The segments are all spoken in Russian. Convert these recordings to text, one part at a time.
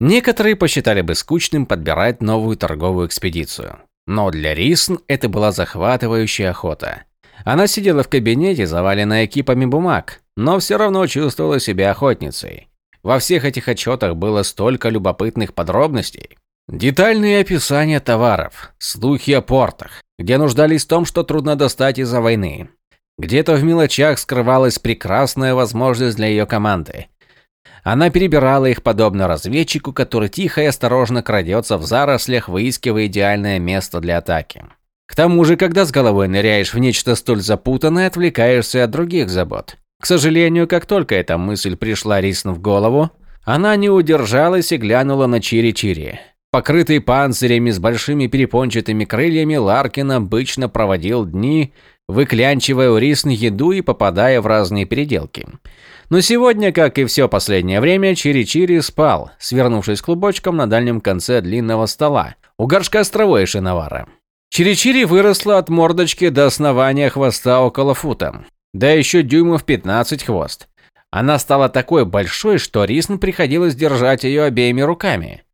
Некоторые посчитали бы скучным подбирать новую торговую экспедицию. Но для Рисн это была захватывающая охота. Она сидела в кабинете, заваленной экипами бумаг, но все равно чувствовала себя охотницей. Во всех этих отчетах было столько любопытных подробностей. Детальные описания товаров, слухи о портах, где нуждались в том, что трудно достать из-за войны. Где-то в мелочах скрывалась прекрасная возможность для ее команды. Она перебирала их подобно разведчику, который тихо и осторожно крадется в зарослях, выискивая идеальное место для атаки. К тому же, когда с головой ныряешь в нечто столь запутанное, отвлекаешься от других забот. К сожалению, как только эта мысль пришла Рисн в голову, она не удержалась и глянула на Чири-Чири. Покрытый панцирями с большими перепончатыми крыльями, Ларкин обычно проводил дни, выклянчивая у Рисн еду и попадая в разные переделки. Но сегодня, как и все последнее время, Чири-Чири спал, свернувшись клубочком на дальнем конце длинного стола, у горшка с шиновара. Чири-Чири выросла от мордочки до основания хвоста около фута. Да еще дюймов 15 хвост. Она стала такой большой, что Рисн приходилось держать ее обеими руками.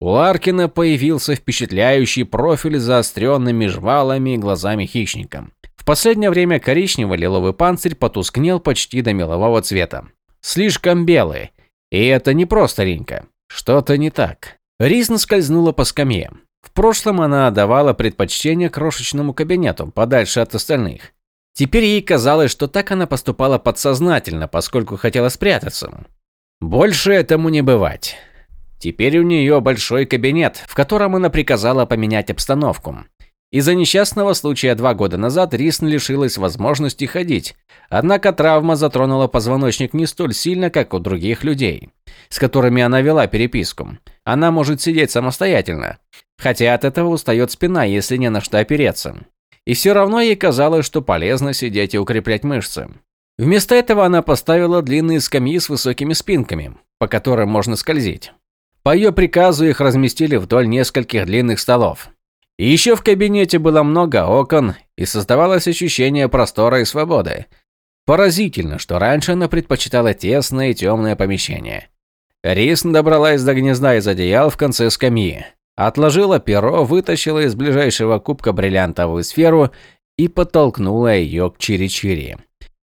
У Ларкина появился впечатляющий профиль с заостренными жвалами и глазами хищника. Последнее время коричнево-лиловый панцирь потускнел почти до мелового цвета. Слишком белый. И это не просто ринька. Что-то не так. Ризн скользнула по скамье. В прошлом она отдавала предпочтение крошечному кабинету, подальше от остальных. Теперь ей казалось, что так она поступала подсознательно, поскольку хотела спрятаться. Больше этому не бывать. Теперь у нее большой кабинет, в котором она приказала поменять обстановку. Из-за несчастного случая два года назад Рисн лишилась возможности ходить, однако травма затронула позвоночник не столь сильно, как у других людей, с которыми она вела переписку. Она может сидеть самостоятельно, хотя от этого устает спина, если не на что опереться. И все равно ей казалось, что полезно сидеть и укреплять мышцы. Вместо этого она поставила длинные скамьи с высокими спинками, по которым можно скользить. По ее приказу их разместили вдоль нескольких длинных столов. Еще в кабинете было много окон, и создавалось ощущение простора и свободы. Поразительно, что раньше она предпочитала тесное и темное помещение. Рисн добралась до гнезда из одеял в конце скамьи. Отложила перо, вытащила из ближайшего кубка бриллиантовую сферу и подтолкнула ее к Чири-Чири.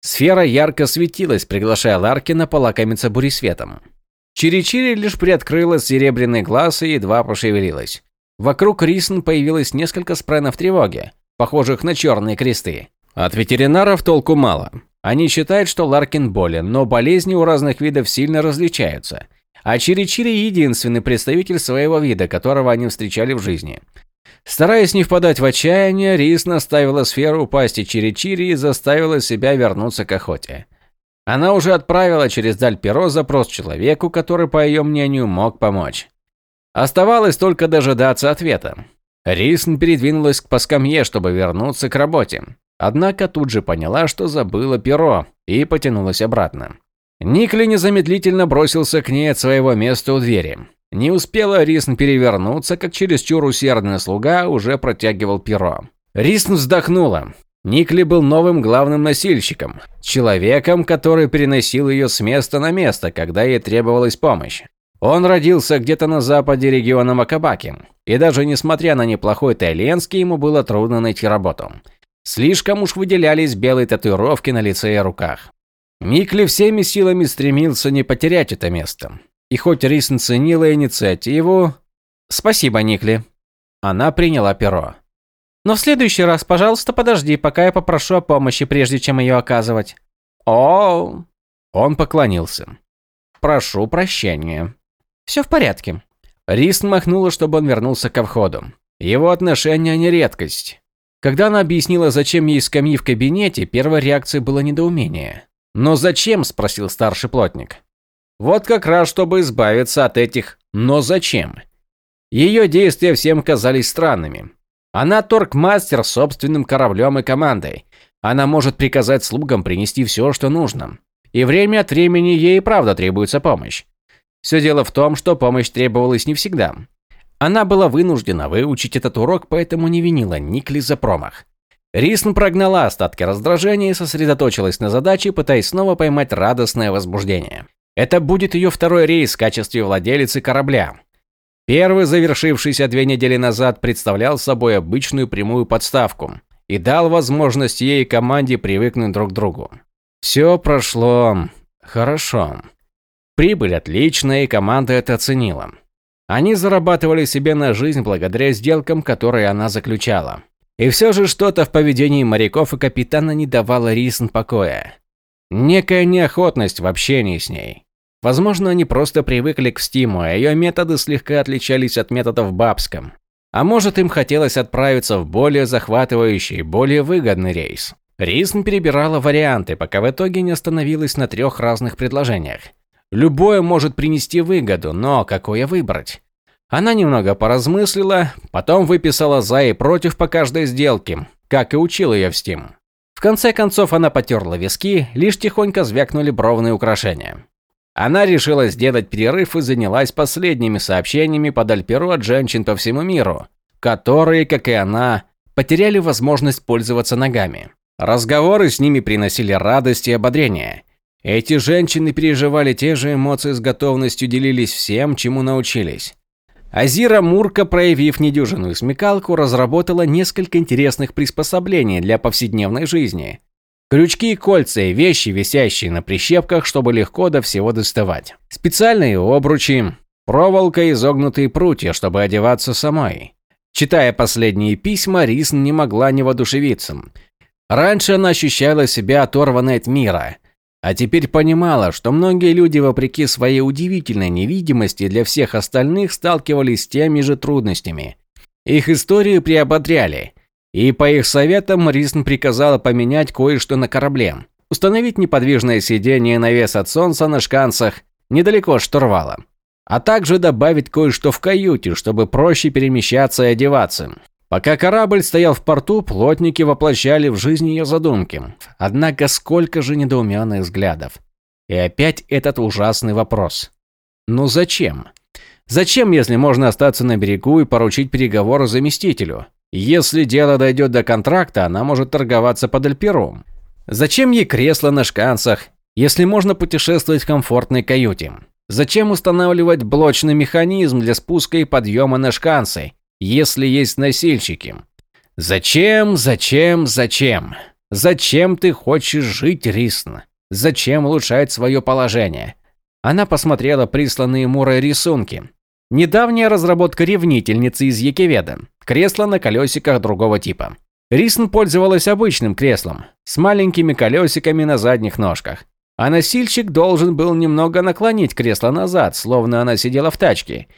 Сфера ярко светилась, приглашая Ларкина полакомиться буресветом. Чири-Чири лишь приоткрыла серебряный глаз и едва пошевелилась. Вокруг Рисн появилось несколько спренов тревоги, похожих на черные кресты. От ветеринаров толку мало. Они считают, что Ларкин болен, но болезни у разных видов сильно различаются – а Чири-Чири единственный представитель своего вида, которого они встречали в жизни. Стараясь не впадать в отчаяние, Рис наставила сферу пасти Чири-Чири и заставила себя вернуться к охоте. Она уже отправила через даль перо запрос человеку, который, по ее мнению, мог помочь. Оставалось только дожидаться ответа. Рисн передвинулась к скамье, чтобы вернуться к работе. Однако тут же поняла, что забыла перо, и потянулась обратно. Никли незамедлительно бросился к ней от своего места у двери. Не успела Рисн перевернуться, как чересчур усердный слуга уже протягивал перо. Рисн вздохнула. Никли был новым главным носильщиком, человеком, который переносил ее с места на место, когда ей требовалась помощь. Он родился где-то на западе региона Макабаки, и даже несмотря на неплохой тайленский, ему было трудно найти работу. Слишком уж выделялись белые татуировки на лице и руках. Микли всеми силами стремился не потерять это место. И хоть Рисн ценила инициативу... Спасибо, Никли. Она приняла перо. Но в следующий раз, пожалуйста, подожди, пока я попрошу о помощи, прежде чем ее оказывать. О, Он поклонился. Прошу прощения. Все в порядке. Рисн махнула, чтобы он вернулся ко входу. Его отношения не редкость. Когда она объяснила, зачем ей скамьи в кабинете, первой реакцией было недоумение. «Но зачем?» – спросил старший плотник. «Вот как раз, чтобы избавиться от этих «но зачем?». Ее действия всем казались странными. Она торг-мастер собственным кораблем и командой. Она может приказать слугам принести все, что нужно. И время от времени ей правда требуется помощь. Все дело в том, что помощь требовалась не всегда. Она была вынуждена выучить этот урок, поэтому не винила Никли за промах. Рисн прогнала остатки раздражения и сосредоточилась на задаче, пытаясь снова поймать радостное возбуждение. Это будет ее второй рейс в качестве владелицы корабля. Первый, завершившийся две недели назад, представлял собой обычную прямую подставку и дал возможность ей и команде привыкнуть друг к другу. Все прошло хорошо. Прибыль отличная, и команда это оценила. Они зарабатывали себе на жизнь благодаря сделкам, которые она заключала. И все же что-то в поведении моряков и капитана не давало Рисн покоя. Некая неохотность в общении с ней. Возможно, они просто привыкли к Стиму, а ее методы слегка отличались от методов Бабском. А может, им хотелось отправиться в более захватывающий, более выгодный рейс. Рисн перебирала варианты, пока в итоге не остановилась на трех разных предложениях. Любое может принести выгоду, но какое выбрать? Она немного поразмыслила, потом выписала за и против по каждой сделке, как и учил ее в Steam. В конце концов она потерла виски, лишь тихонько звякнули бровные украшения. Она решила сделать перерыв и занялась последними сообщениями под Альперу от женщин по всему миру, которые, как и она, потеряли возможность пользоваться ногами. Разговоры с ними приносили радость и ободрение. Эти женщины переживали те же эмоции с готовностью делились всем, чему научились. Азира Мурка, проявив недюжинную смекалку, разработала несколько интересных приспособлений для повседневной жизни. Крючки и кольца вещи, висящие на прищепках, чтобы легко до всего доставать. Специальные обручи, проволока и изогнутые прутья, чтобы одеваться самой. Читая последние письма, Рисн не могла не воодушевиться. Раньше она ощущала себя оторванной от мира, а теперь понимала, что многие люди, вопреки своей удивительной невидимости для всех остальных, сталкивались с теми же трудностями. Их истории приободряли, и по их советам Рисн приказала поменять кое-что на корабле. Установить неподвижное сиденье на вес от солнца на шканцах недалеко от штурвала. А также добавить кое-что в каюте, чтобы проще перемещаться и одеваться. Пока корабль стоял в порту, плотники воплощали в жизнь ее задумки. Однако сколько же недоуменных взглядов. И опять этот ужасный вопрос. Ну зачем? Зачем, если можно остаться на берегу и поручить переговоры заместителю? Если дело дойдет до контракта, она может торговаться под Альпером. Зачем ей кресло на шканцах, если можно путешествовать в комфортной каюте? Зачем устанавливать блочный механизм для спуска и подъема на шканцы, если есть носильщики. Зачем, зачем, зачем? Зачем ты хочешь жить, Рисн? Зачем улучшать свое положение? Она посмотрела присланные Мурой рисунки. Недавняя разработка ревнительницы из Екеведа. Кресло на колесиках другого типа. Рисн пользовалась обычным креслом, с маленькими колесиками на задних ножках. А носильщик должен был немного наклонить кресло назад, словно она сидела в тачке,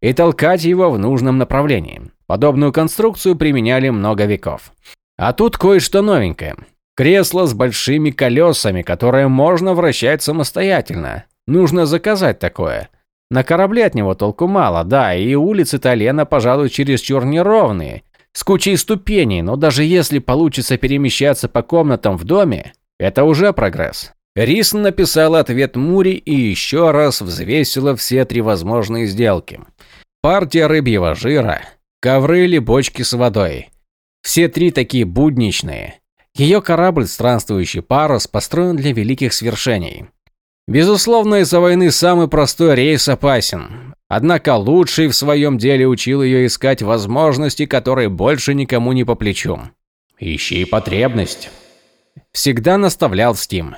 и толкать его в нужном направлении. Подобную конструкцию применяли много веков. А тут кое-что новенькое. Кресло с большими колесами, которое можно вращать самостоятельно. Нужно заказать такое. На корабле от него толку мало, да, и улицы Талена, пожалуй, чересчур неровные, с кучей ступеней, но даже если получится перемещаться по комнатам в доме, это уже прогресс. Рис написала ответ Мури и еще раз взвесила все три возможные сделки. Партия рыбьего жира, ковры или бочки с водой. Все три такие будничные. Ее корабль «Странствующий парус» построен для великих свершений. Безусловно, из-за войны самый простой рейс опасен. Однако лучший в своем деле учил ее искать возможности, которые больше никому не по плечу. «Ищи потребность», – всегда наставлял Стим.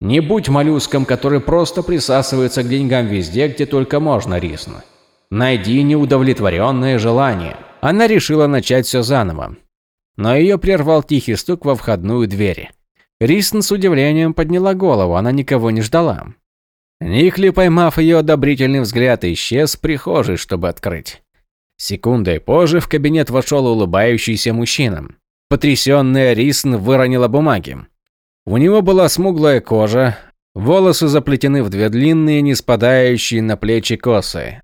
«Не будь моллюском, который просто присасывается к деньгам везде, где только можно, Рисна. Найди неудовлетворенное желание. Она решила начать все заново. Но ее прервал тихий стук во входную дверь. Рисн с удивлением подняла голову, она никого не ждала. Никли, поймав ее одобрительный взгляд, исчез в прихожей, чтобы открыть. Секундой позже в кабинет вошел улыбающийся мужчина. Потрясенная Рисн выронила бумаги. У него была смуглая кожа, волосы заплетены в две длинные, не спадающие на плечи косы,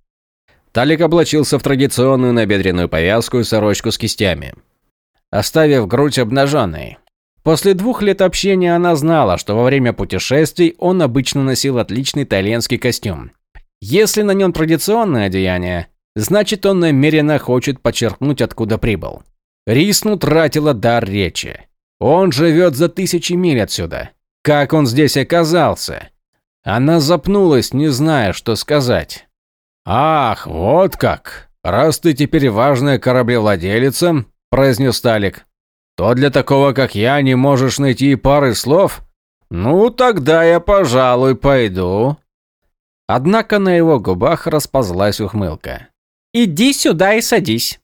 Талик облачился в традиционную набедренную повязку и сорочку с кистями, оставив грудь обнаженной. После двух лет общения она знала, что во время путешествий он обычно носил отличный итальянский костюм. Если на нем традиционное одеяние, значит он намеренно хочет подчеркнуть, откуда прибыл. Рисну тратила дар речи. Он живет за тысячи миль отсюда. Как он здесь оказался? Она запнулась, не зная, что сказать. «Ах, вот как! Раз ты теперь важная кораблевладелица, – произнес Талик, – то для такого, как я, не можешь найти пары слов? Ну, тогда я, пожалуй, пойду». Однако на его губах расползлась ухмылка. «Иди сюда и садись».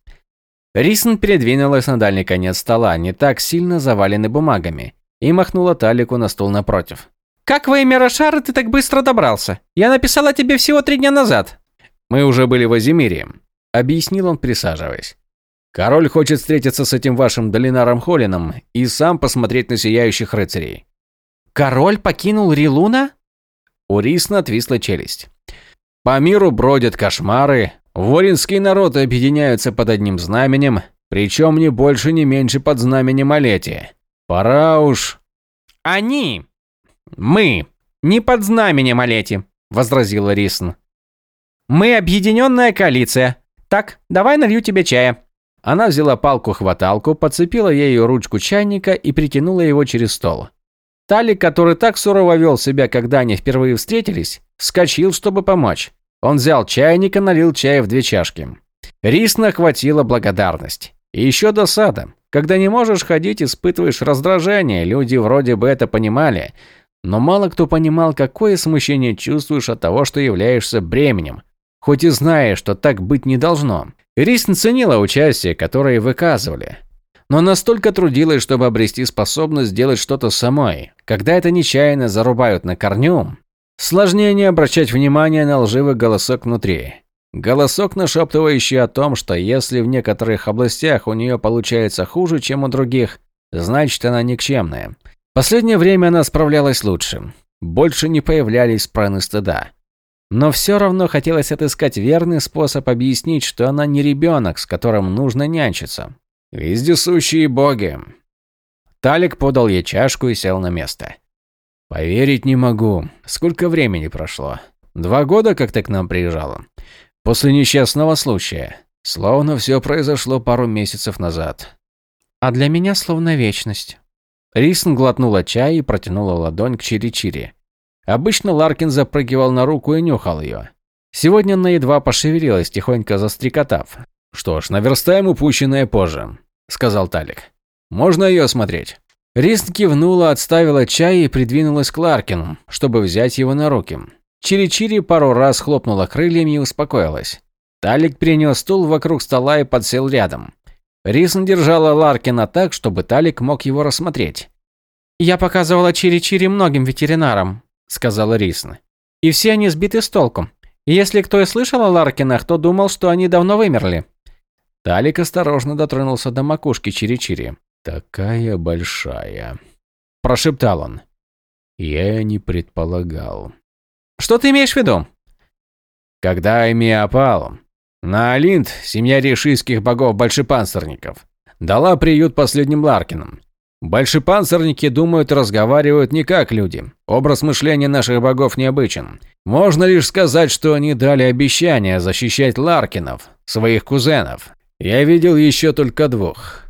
Рисн передвинулась на дальний конец стола, не так сильно заваленный бумагами, и махнула Талику на стул напротив. «Как во имя Рошара ты так быстро добрался? Я написала тебе всего три дня назад». «Мы уже были в Азимире», – объяснил он, присаживаясь. «Король хочет встретиться с этим вашим Долинаром Холином и сам посмотреть на сияющих рыцарей». «Король покинул Рилуна?» У Рисна отвисла челюсть. «По миру бродят кошмары, Воринские народы объединяются под одним знаменем, причем не больше, не меньше под знаменем Олети. Пора уж... Они! Мы! Не под знаменем Олети, возразила Рисн. Мы объединенная коалиция. Так, давай налью тебе чая. Она взяла палку-хваталку, подцепила ею ручку чайника и притянула его через стол. Талик, который так сурово вел себя, когда они впервые встретились, вскочил, чтобы помочь. Он взял чайник и налил чая в две чашки. Рисна охватила благодарность. И еще досада. Когда не можешь ходить, испытываешь раздражение. Люди вроде бы это понимали. Но мало кто понимал, какое смущение чувствуешь от того, что являешься бременем. Хоть и знаешь, что так быть не должно. Рисн ценила участие, которое выказывали. Но настолько трудилась, чтобы обрести способность сделать что-то самой. Когда это нечаянно зарубают на корню, Сложнее не обращать внимания на лживый голосок внутри. Голосок, нашептывающий о том, что если в некоторых областях у нее получается хуже, чем у других, значит она никчемная. Последнее время она справлялась лучше. Больше не появлялись праны стыда. Но все равно хотелось отыскать верный способ объяснить, что она не ребенок, с которым нужно нянчиться. Вездесущие боги. Талик подал ей чашку и сел на место. Поверить не могу. Сколько времени прошло? Два года, как ты к нам приезжала? После несчастного случая. Словно все произошло пару месяцев назад. А для меня словно вечность. Рисн глотнула чай и протянула ладонь к Чири-Чири. Обычно Ларкин запрыгивал на руку и нюхал ее. Сегодня она едва пошевелилась, тихонько застрекотав. «Что ж, наверстаем упущенное позже», – сказал Талик. «Можно ее осмотреть?» Рист кивнула, отставила чай и придвинулась к Ларкину, чтобы взять его на руки. Чири-Чири пару раз хлопнула крыльями и успокоилась. Талик перенес стул вокруг стола и подсел рядом. Рисн держала Ларкина так, чтобы Талик мог его рассмотреть. «Я показывала Чири-Чири многим ветеринарам», – сказала Рисн. «И все они сбиты с толку. если кто и слышал о Ларкинах, то думал, что они давно вымерли». Талик осторожно дотронулся до макушки Чири-Чири. «Такая большая», – прошептал он. «Я не предполагал». «Что ты имеешь в виду?» Когда Эми опал, на Алинд, семья решийских богов-большепанцирников, дала приют последним Ларкинам. Большепанцирники думают и разговаривают не как люди. Образ мышления наших богов необычен. Можно лишь сказать, что они дали обещание защищать Ларкинов, своих кузенов. Я видел еще только двух.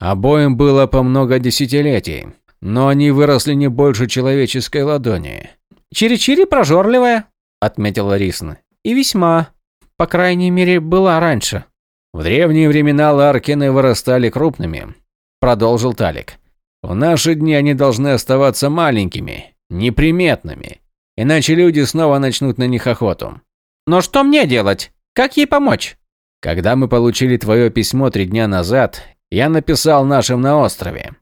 Обоим было по много десятилетий, но они выросли не больше человеческой ладони. «Чири-чири прожорливая», – отметила Рисна. «И весьма. По крайней мере, была раньше». «В древние времена ларкины вырастали крупными», – продолжил Талик. «В наши дни они должны оставаться маленькими, неприметными, иначе люди снова начнут на них охоту». «Но что мне делать? Как ей помочь?» «Когда мы получили твое письмо три дня назад, я написал нашим на острове.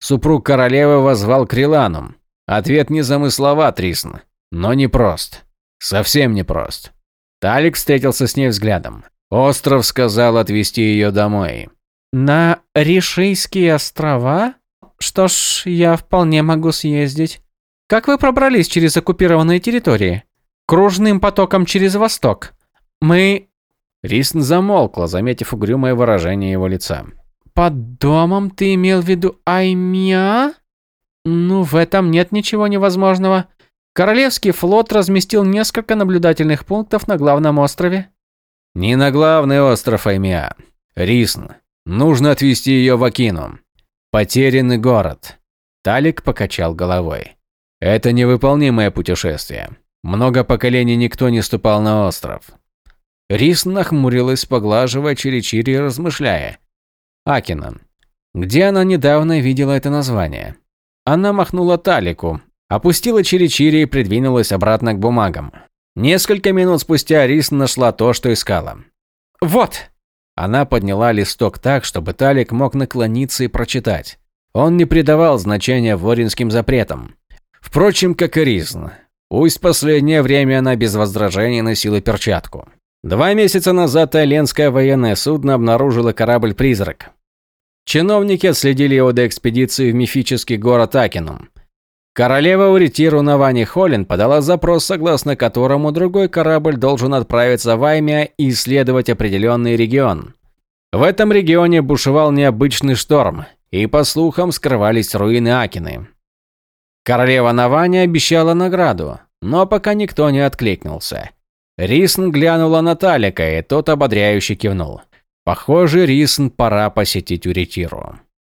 Супруг королевы возвал к Риланум. Ответ не замысловат, Рисн, но непрост. Совсем непрост. Талик встретился с ней взглядом. Остров сказал отвезти ее домой. «На Ришийские острова? Что ж, я вполне могу съездить. Как вы пробрались через оккупированные территории? Кружным потоком через восток. Мы...» Рисн замолкла, заметив угрюмое выражение его лица. Под домом ты имел в виду Аймия? Ну, в этом нет ничего невозможного. Королевский флот разместил несколько наблюдательных пунктов на главном острове. Не на главный остров Аймия. Рисн. Нужно отвезти ее в Акину. Потерянный город. Талик покачал головой. Это невыполнимое путешествие. Много поколений никто не ступал на остров. Рис нахмурилась, поглаживая Чири-Чири, размышляя. Акина. Где она недавно видела это название? Она махнула Талику, опустила Чири-Чири и придвинулась обратно к бумагам. Несколько минут спустя Рис нашла то, что искала. «Вот!» Она подняла листок так, чтобы Талик мог наклониться и прочитать. Он не придавал значения воринским запретам. Впрочем, как и Ризн. Пусть последнее время она без возражений носила перчатку. Два месяца назад тайленское военное судно обнаружило корабль-призрак. Чиновники отследили его до экспедиции в мифический город Акинум. Королева Уритиру Навани Холлин подала запрос, согласно которому другой корабль должен отправиться в Аймия и исследовать определенный регион. В этом регионе бушевал необычный шторм, и, по слухам, скрывались руины Акины. Королева Навани обещала награду, но пока никто не откликнулся. Рисн глянула на Талика, и тот ободряюще кивнул. Похоже, Рисн пора посетить Уритиру.